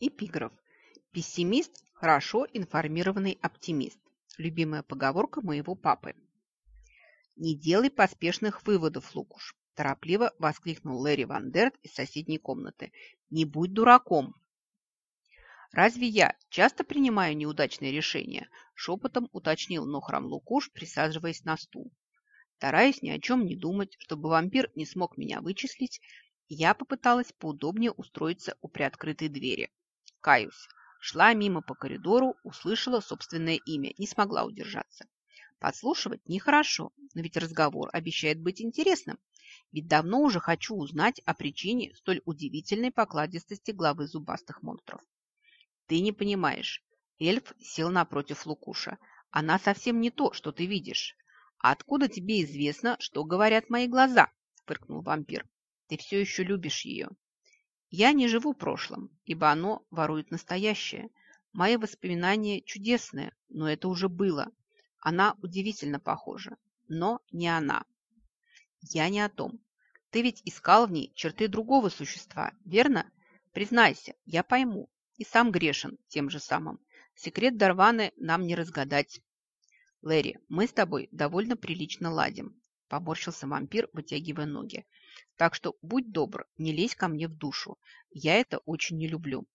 Эпиграф. Пессимист – хорошо информированный оптимист. Любимая поговорка моего папы. «Не делай поспешных выводов, Лукуш!» – торопливо воскликнул Лэри Ван Дерт из соседней комнаты. «Не будь дураком!» «Разве я часто принимаю неудачные решения?» – шепотом уточнил Нохрам Лукуш, присаживаясь на стул. Стараясь ни о чем не думать, чтобы вампир не смог меня вычислить, я попыталась поудобнее устроиться у приоткрытой двери. Каюсь. Шла мимо по коридору, услышала собственное имя, не смогла удержаться. Подслушивать нехорошо, но ведь разговор обещает быть интересным. Ведь давно уже хочу узнать о причине столь удивительной покладистости главы зубастых монстров. Ты не понимаешь. Эльф сел напротив Лукуша. Она совсем не то, что ты видишь. А откуда тебе известно, что говорят мои глаза? Фыркнул вампир. Ты все еще любишь ее. Я не живу прошлым, ибо оно ворует настоящее. Мои воспоминания чудесные, но это уже было. Она удивительно похожа, но не она. Я не о том. Ты ведь искал в ней черты другого существа, верно? Признайся, я пойму. И сам грешен тем же самым. Секрет Дарваны нам не разгадать. Лэри, мы с тобой довольно прилично ладим. Поморщился вампир, вытягивая ноги. Так что будь добр, не лезь ко мне в душу. Я это очень не люблю.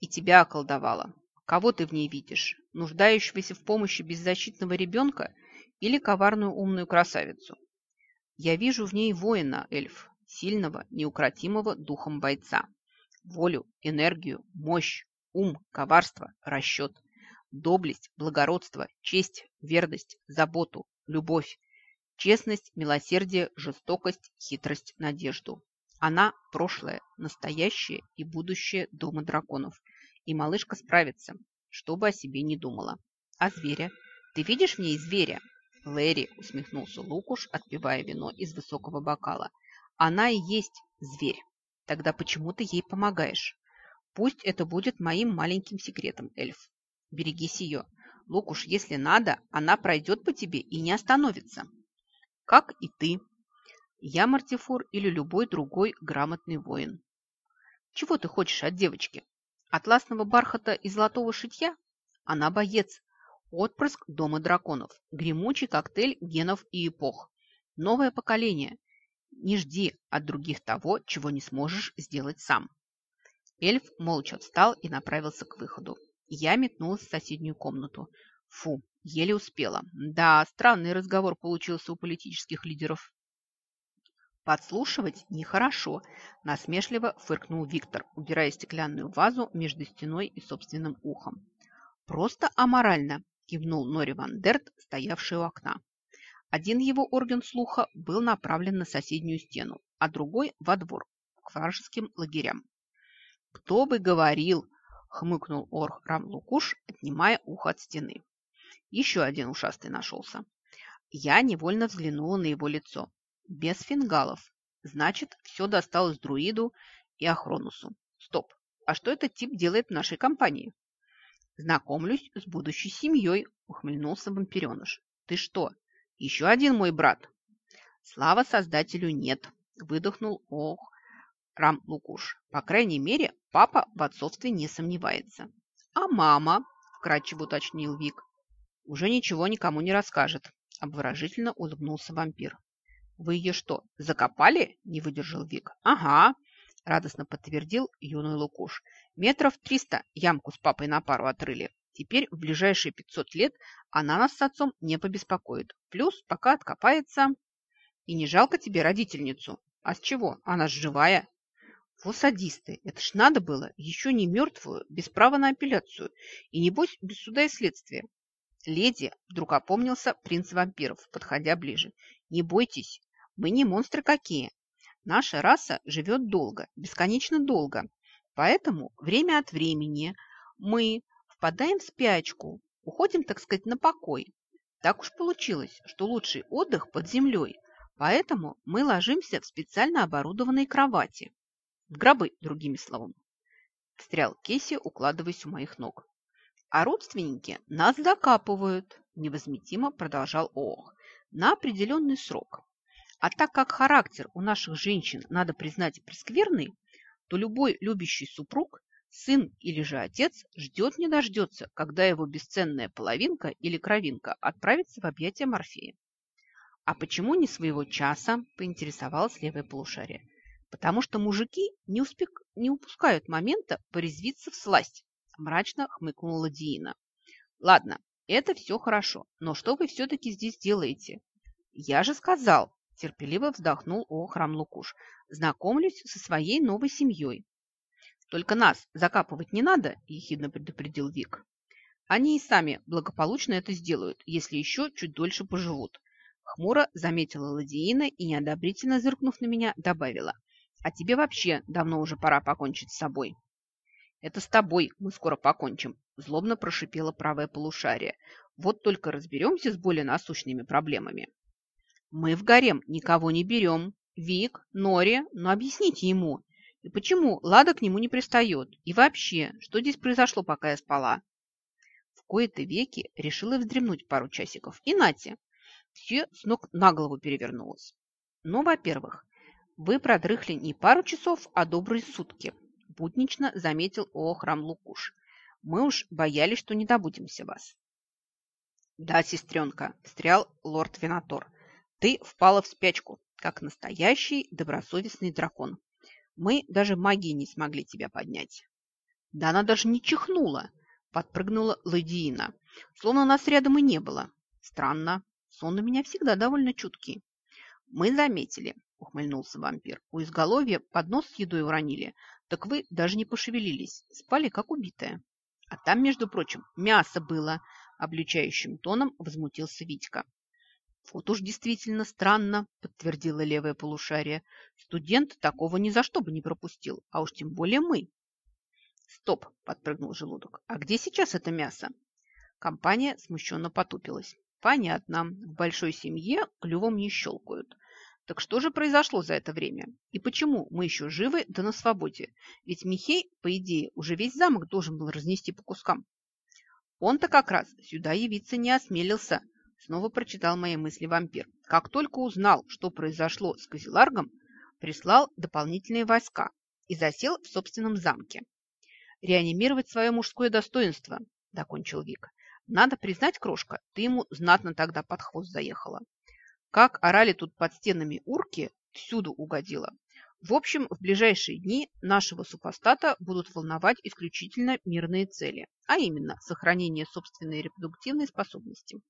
И тебя околдовала. Кого ты в ней видишь? Нуждающегося в помощи беззащитного ребенка или коварную умную красавицу? Я вижу в ней воина, эльф, сильного, неукротимого духом бойца. Волю, энергию, мощь, ум, коварство, расчет, доблесть, благородство, честь, верность, заботу, любовь, Честность, милосердие, жестокость, хитрость, надежду. Она – прошлое, настоящее и будущее Дома драконов. И малышка справится, что бы о себе не думала. А зверя? Ты видишь в ней зверя? Лэри, усмехнулся Лукуш, отпивая вино из высокого бокала. Она и есть зверь. Тогда почему ты ей помогаешь? Пусть это будет моим маленьким секретом, эльф. Берегись ее. Лукуш, если надо, она пройдет по тебе и не остановится как и ты. Я Мартифор или любой другой грамотный воин. Чего ты хочешь от девочки? Атласного бархата и золотого шитья? Она боец. Отпрыск дома драконов. Гремучий коктейль генов и эпох. Новое поколение. Не жди от других того, чего не сможешь сделать сам. Эльф молча встал и направился к выходу. Я метнулась в соседнюю комнату. Фу, еле успела. Да, странный разговор получился у политических лидеров. Подслушивать нехорошо, насмешливо фыркнул Виктор, убирая стеклянную вазу между стеной и собственным ухом. Просто аморально, кивнул Нори Ван Дерт, стоявший у окна. Один его орган слуха был направлен на соседнюю стену, а другой – во двор, к вражеским лагерям. «Кто бы говорил!» – хмыкнул Орх Рамлукуш, отнимая ухо от стены. Еще один ушастый нашелся. Я невольно взглянула на его лицо. Без фингалов. Значит, все досталось друиду и Ахронусу. Стоп. А что этот тип делает в нашей компании? Знакомлюсь с будущей семьей, ухмыльнулся вампиреныш. Ты что, еще один мой брат? Слава создателю нет, выдохнул ох Рам Лукуш. По крайней мере, папа в отцовстве не сомневается. А мама, вкратчиво уточнил Вик, уже ничего никому не расскажет, обворожительно улыбнулся вампир. Вы ее что, закопали? Не выдержал Вик. Ага, радостно подтвердил юный Лукуш. Метров триста ямку с папой на пару отрыли. Теперь в ближайшие пятьсот лет она нас с отцом не побеспокоит. Плюс пока откопается. И не жалко тебе родительницу? А с чего? Она ж живая. Во садисты, это ж надо было, еще не мертвую, без права на апелляцию. И небось без суда и следствия. «Леди!» – вдруг опомнился принц вампиров, подходя ближе. «Не бойтесь, мы не монстры какие. Наша раса живет долго, бесконечно долго. Поэтому время от времени мы впадаем в спячку, уходим, так сказать, на покой. Так уж получилось, что лучший отдых под землей, поэтому мы ложимся в специально оборудованные кровати. В гробы, другими словами. Встрял Кейси, укладываясь у моих ног. А родственники нас закапывают, невозмутимо продолжал Ох, на определенный срок. А так как характер у наших женщин, надо признать, прескверный, то любой любящий супруг Сын или же отец ждет не дождется, когда его бесценная половинка или кровинка отправится в объятия Морфея. «А почему не своего часа?» – поинтересовалась левое полушарие. «Потому что мужики не, успек... не упускают момента порезвиться в сласть», – мрачно хмыкнула Диина. «Ладно, это все хорошо, но что вы все-таки здесь делаете?» «Я же сказал», – терпеливо вздохнул о храм Лукуш, – «знакомлюсь со своей новой семьей». «Только нас закапывать не надо», – ехидно предупредил Вик. «Они и сами благополучно это сделают, если еще чуть дольше поживут. Хмуро заметила Ладиина и, неодобрительно зыркнув на меня, добавила. «А тебе вообще давно уже пора покончить с собой». «Это с тобой мы скоро покончим», – злобно прошипела правое полушарие. «Вот только разберемся с более насущными проблемами». «Мы в гарем никого не берем. Вик, Нори, но объясните ему. И почему Лада к нему не пристает? И вообще, что здесь произошло, пока я спала?» В кои-то веки решила вздремнуть пару часиков. И нате, все с ног на голову перевернулось. Ну, во-первых, вы продрыхли не пару часов, а добрые сутки, буднично заметил О храм Лукуш. Мы уж боялись, что не добудемся вас. Да, сестренка, встрял лорд Винатор. Ты впала в спячку, как настоящий добросовестный дракон. Мы даже магией не смогли тебя поднять. Да она даже не чихнула, подпрыгнула Ладиина, словно нас рядом и не было. Странно, Сон у меня всегда довольно чуткий. Мы заметили, ухмыльнулся вампир. У изголовья поднос с едой уронили, так вы даже не пошевелились, спали как убитая. А там, между прочим, мясо было, обличающим тоном возмутился Витька. Вот уж действительно странно, подтвердила левое полушарие. Студент такого ни за что бы не пропустил, а уж тем более мы. Стоп, подпрыгнул желудок. А где сейчас это мясо? Компания смущенно потупилась. Понятно, в большой семье клювом не щелкают. Так что же произошло за это время? И почему мы еще живы да на свободе? Ведь Михей, по идее, уже весь замок должен был разнести по кускам. Он-то как раз сюда явиться не осмелился, снова прочитал мои мысли вампир. Как только узнал, что произошло с Козеларгом, прислал дополнительные войска и засел в собственном замке. Реанимировать свое мужское достоинство, докончил Вик. Надо признать, крошка, ты ему знатно тогда под хвост заехала. Как орали тут под стенами урки, всюду угодила. В общем, в ближайшие дни нашего супостата будут волновать исключительно мирные цели, а именно сохранение собственной репродуктивной способности.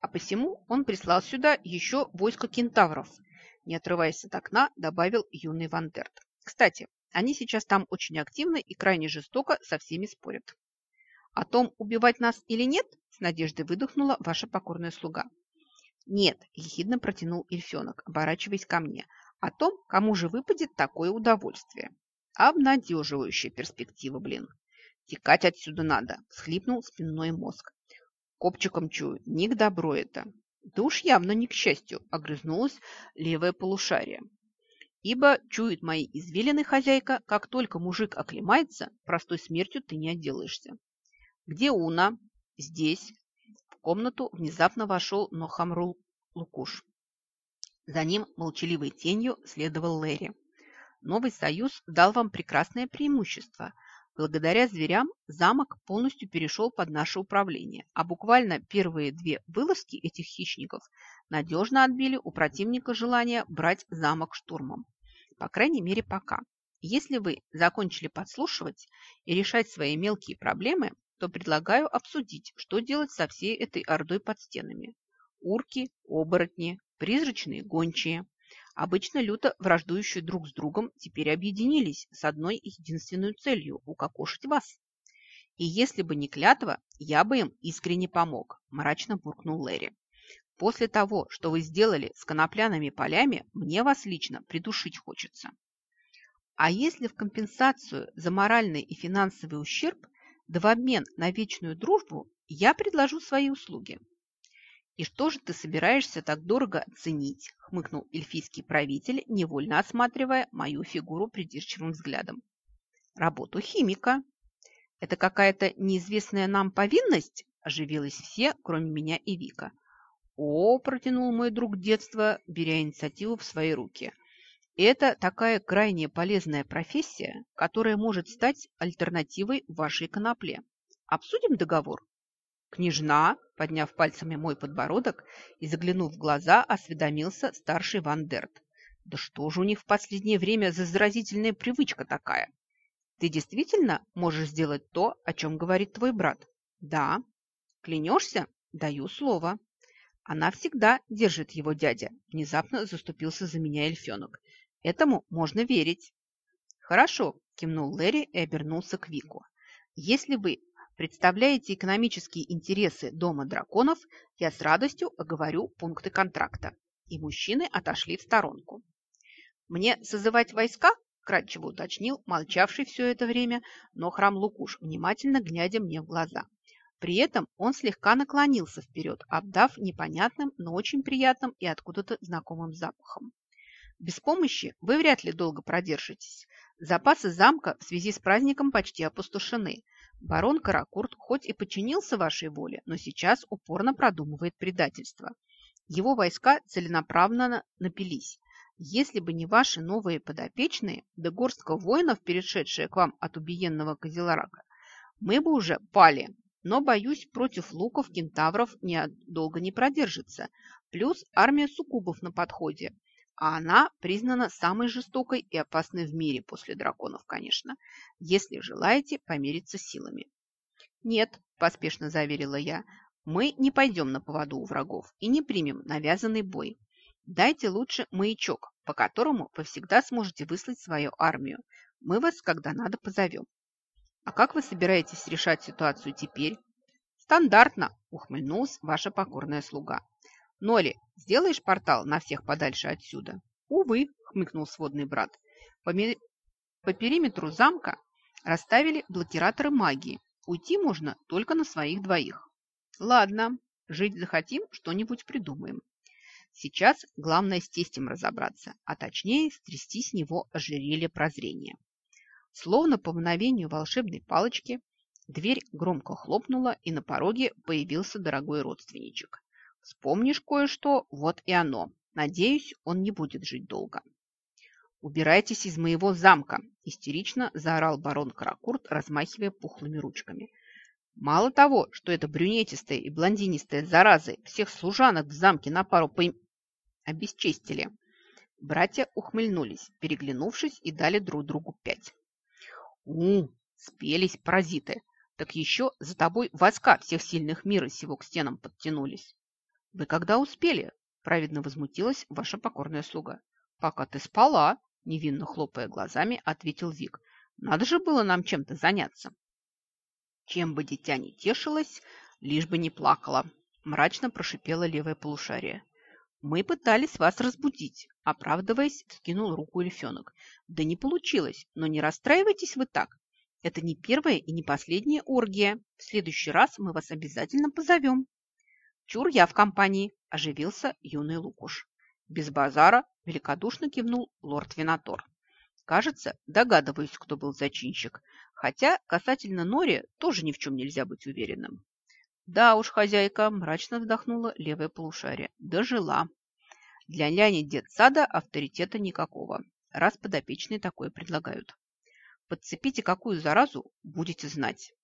А посему он прислал сюда еще войско кентавров, не отрываясь от окна, добавил юный Вандерт. Кстати, они сейчас там очень активно и крайне жестоко со всеми спорят. О том, убивать нас или нет, с надеждой выдохнула ваша покорная слуга. Нет, ехидно протянул эльфенок, оборачиваясь ко мне. О том, кому же выпадет такое удовольствие. Обнадеживающая перспектива, блин. Текать отсюда надо, схлипнул спинной мозг. Копчиком чую, не к добру это. Да уж явно не к счастью, огрызнулась левое полушарие. Ибо чует мои извилины хозяйка, как только мужик оклемается, простой смертью ты не отделаешься. «Где Уна?» «Здесь». В комнату внезапно вошел Нохамрул Лукуш. За ним молчаливой тенью следовал Лэри. Новый союз дал вам прекрасное преимущество. Благодаря зверям замок полностью перешел под наше управление, а буквально первые две вылазки этих хищников надежно отбили у противника желание брать замок штурмом. По крайней мере, пока. Если вы закончили подслушивать и решать свои мелкие проблемы, то предлагаю обсудить, что делать со всей этой ордой под стенами. Урки, оборотни, призрачные гончие, обычно люто враждующие друг с другом, теперь объединились с одной единственной целью – укокошить вас. И если бы не клятва, я бы им искренне помог, мрачно буркнул Лэри. После того, что вы сделали с конопляными полями, мне вас лично придушить хочется. А если в компенсацию за моральный и финансовый ущерб да в обмен на вечную дружбу я предложу свои услуги. «И что же ты собираешься так дорого ценить?» – хмыкнул эльфийский правитель, невольно осматривая мою фигуру придирчивым взглядом. «Работу химика. Это какая-то неизвестная нам повинность?» – оживились все, кроме меня и Вика. «О!» – протянул мой друг детства, беря инициативу в свои руки. Это такая крайне полезная профессия, которая может стать альтернативой вашей конопле. Обсудим договор? Княжна, подняв пальцами мой подбородок и заглянув в глаза, осведомился старший Ван Дерт. Да что же у них в последнее время за заразительная привычка такая? Ты действительно можешь сделать то, о чем говорит твой брат? Да. Клянешься? Даю слово. Она всегда держит его дядя. Внезапно заступился за меня эльфенок. Этому можно верить. Хорошо, кивнул Лэри и обернулся к Вику. Если вы представляете экономические интересы Дома драконов, я с радостью оговорю пункты контракта. И мужчины отошли в сторонку. Мне созывать войска? Кратчево уточнил, молчавший все это время, но храм Лукуш, внимательно глядя мне в глаза. При этом он слегка наклонился вперед, обдав непонятным, но очень приятным и откуда-то знакомым запахом. Без помощи вы вряд ли долго продержитесь. Запасы замка в связи с праздником почти опустошены. Барон Каракурт хоть и подчинился вашей воле, но сейчас упорно продумывает предательство. Его войска целенаправленно напились. Если бы не ваши новые подопечные, да горстка воинов, перешедшие к вам от убиенного Козеларака, мы бы уже пали, но, боюсь, против луков кентавров не, долго не продержится. Плюс армия суккубов на подходе. А она признана самой жестокой и опасной в мире после драконов, конечно, если желаете помериться силами. «Нет», – поспешно заверила я, – «мы не пойдем на поводу у врагов и не примем навязанный бой. Дайте лучше маячок, по которому вы всегда сможете выслать свою армию. Мы вас, когда надо, позовем. А как вы собираетесь решать ситуацию теперь? Стандартно, ухмыльнулась ваша покорная слуга. Ноли, сделаешь портал на всех подальше отсюда? Увы, хмыкнул сводный брат. По, по периметру замка расставили блокираторы магии. Уйти можно только на своих двоих. Ладно, жить захотим, что-нибудь придумаем. Сейчас главное с тестем разобраться, а точнее стрясти с него ожерелье прозрения. Словно по мгновению волшебной палочки, дверь громко хлопнула, и на пороге появился дорогой родственничек. Вспомнишь кое-что, вот и оно. Надеюсь, он не будет жить долго. «Убирайтесь из моего замка!» – истерично заорал барон Каракурт, размахивая пухлыми ручками. «Мало того, что это брюнетистая и блондинистая заразы всех служанок в замке на пару поим... обесчестили». Братья ухмыльнулись, переглянувшись, и дали друг другу пять. У, спелись паразиты. Так еще за тобой войска всех сильных мира сего к стенам подтянулись. Вы когда успели? Праведно возмутилась ваша покорная слуга. Пока ты спала, невинно хлопая глазами, ответил Вик. Надо же было нам чем-то заняться. Чем бы дитя не тешилось, лишь бы не плакала, мрачно прошипела левое полушарие. Мы пытались вас разбудить, оправдываясь, скинул руку эльфенок. Да не получилось, но не расстраивайтесь вы так. Это не первая и не последняя оргия. В следующий раз мы вас обязательно позовем. Чур я в компании, оживился юный Лукуш. Без базара великодушно кивнул лорд Винатор. Кажется, догадываюсь, кто был зачинщик. Хотя касательно Нори тоже ни в чем нельзя быть уверенным. Да уж, хозяйка, мрачно вздохнула левое полушарие. Дожила. Для няни детсада авторитета никакого, раз подопечные такое предлагают. Подцепите какую заразу, будете знать.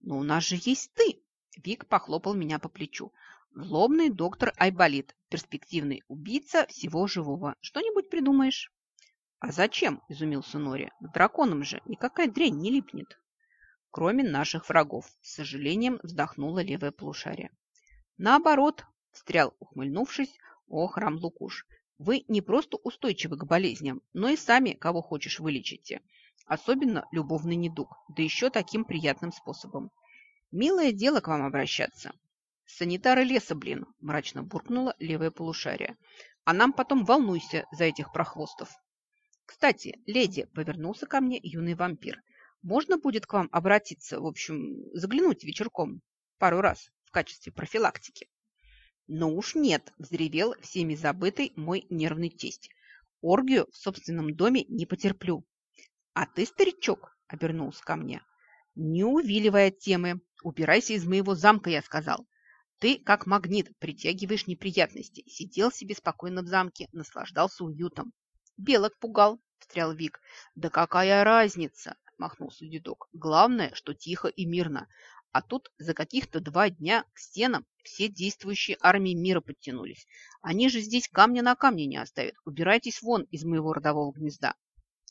Но у нас же есть ты. Вик похлопал меня по плечу. Злобный доктор Айболит, перспективный убийца всего живого. Что-нибудь придумаешь? А зачем? Изумился Нори. К драконам же никакая дрянь не липнет кроме наших врагов, с сожалением вздохнула левая полушарие. Наоборот, встрял, ухмыльнувшись, о, храм Лукуш, вы не просто устойчивы к болезням, но и сами кого хочешь вылечите. Особенно любовный недуг, да еще таким приятным способом. Милое дело к вам обращаться. Санитары леса, блин, мрачно буркнула левое полушарие. А нам потом волнуйся за этих прохвостов. Кстати, леди, повернулся ко мне юный вампир – можно будет к вам обратиться, в общем, заглянуть вечерком пару раз в качестве профилактики? Но уж нет, взревел всеми забытый мой нервный тесть. Оргию в собственном доме не потерплю. А ты, старичок, обернулся ко мне, не увиливая темы, убирайся из моего замка, я сказал. Ты, как магнит, притягиваешь неприятности. Сидел себе спокойно в замке, наслаждался уютом. Белок пугал, встрял Вик. Да какая разница, махнулся дедок. Главное, что тихо и мирно. А тут за каких-то два дня к стенам все действующие армии мира подтянулись. Они же здесь камня на камне не оставят. Убирайтесь вон из моего родового гнезда.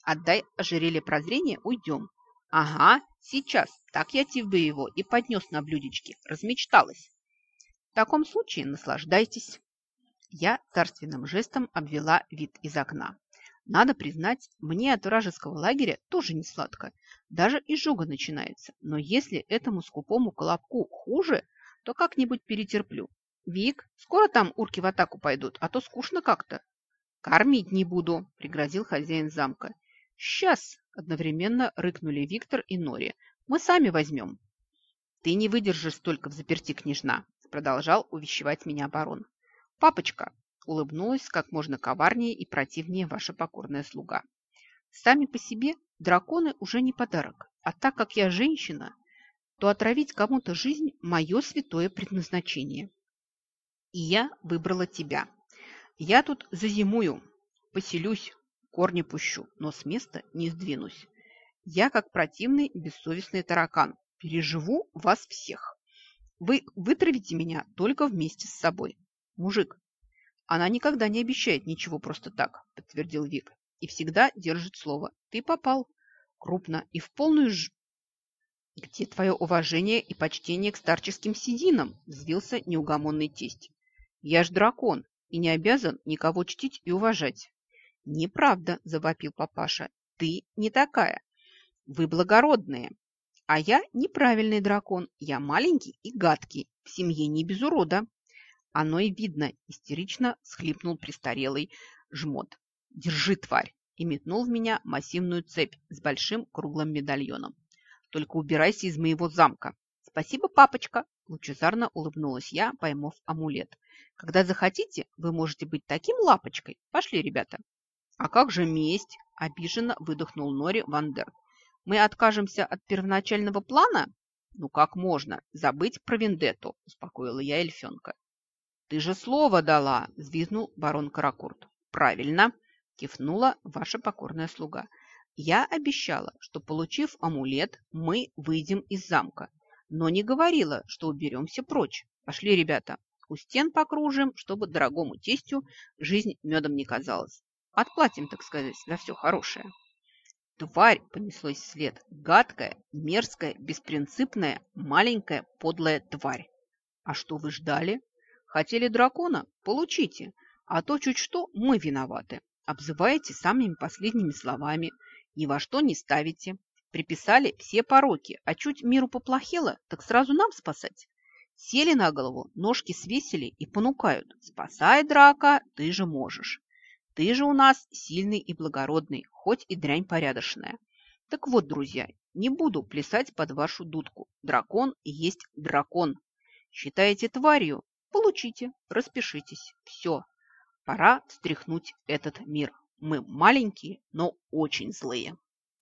Отдай ожерелье прозрения, уйдем. Ага, сейчас. Так я тебе его и поднес на блюдечке. Размечталась. В таком случае наслаждайтесь. Я царственным жестом обвела вид из окна. Надо признать, мне от вражеского лагеря тоже не сладко. Даже изжога начинается. Но если этому скупому колобку хуже, то как-нибудь перетерплю. Вик, скоро там урки в атаку пойдут, а то скучно как-то. Кормить не буду, пригрозил хозяин замка. Сейчас, одновременно рыкнули Виктор и Нори. Мы сами возьмем. Ты не выдержишь столько в заперти, княжна, продолжал увещевать меня барон. Папочка, улыбнулась как можно коварнее и противнее ваша покорная слуга. Сами по себе драконы уже не подарок, а так как я женщина, то отравить кому-то жизнь – мое святое предназначение. И я выбрала тебя. Я тут зазимую, поселюсь, корни пущу, но с места не сдвинусь. Я, как противный, бессовестный таракан, переживу вас всех. Вы вытравите меня только вместе с собой. Мужик, она никогда не обещает ничего просто так, подтвердил Вик. И всегда держит слово. Ты попал. Крупно и в полную ж... Где твое уважение и почтение к старческим сединам? Взвился неугомонный тесть. Я ж дракон и не обязан никого чтить и уважать. Неправда, завопил папаша. Ты не такая. Вы благородные. А я неправильный дракон. Я маленький и гадкий. В семье не без урода. Оно и видно, истерично схлипнул престарелый жмот. «Держи, тварь!» и метнул в меня массивную цепь с большим круглым медальоном. «Только убирайся из моего замка!» «Спасибо, папочка!» Лучезарно улыбнулась я, поймав амулет. «Когда захотите, вы можете быть таким лапочкой. Пошли, ребята!» «А как же месть?» – обиженно выдохнул Нори Вандер. «Мы откажемся от первоначального плана?» «Ну как можно? Забыть про вендетту!» – успокоила я эльфенка. «Ты же слово дала!» – взвизгнул барон Каракурт. «Правильно!» – кивнула ваша покорная слуга. «Я обещала, что, получив амулет, мы выйдем из замка, но не говорила, что уберемся прочь. Пошли, ребята, у стен покружим, чтобы дорогому тестю жизнь медом не казалась. Отплатим, так сказать, за все хорошее». Тварь понеслась вслед. Гадкая, мерзкая, беспринципная, маленькая, подлая тварь. А что вы ждали? Хотели дракона? Получите. А то чуть что мы виноваты. Обзываете самыми последними словами. Ни во что не ставите. Приписали все пороки. А чуть миру поплохело, так сразу нам спасать. Сели на голову, ножки свесили и понукают. Спасай, драка, ты же можешь. Ты же у нас сильный и благородный, хоть и дрянь порядочная. Так вот, друзья, не буду плясать под вашу дудку. Дракон есть дракон. Считаете тварью? Получите, распишитесь. Все, пора встряхнуть этот мир. Мы маленькие, но очень злые.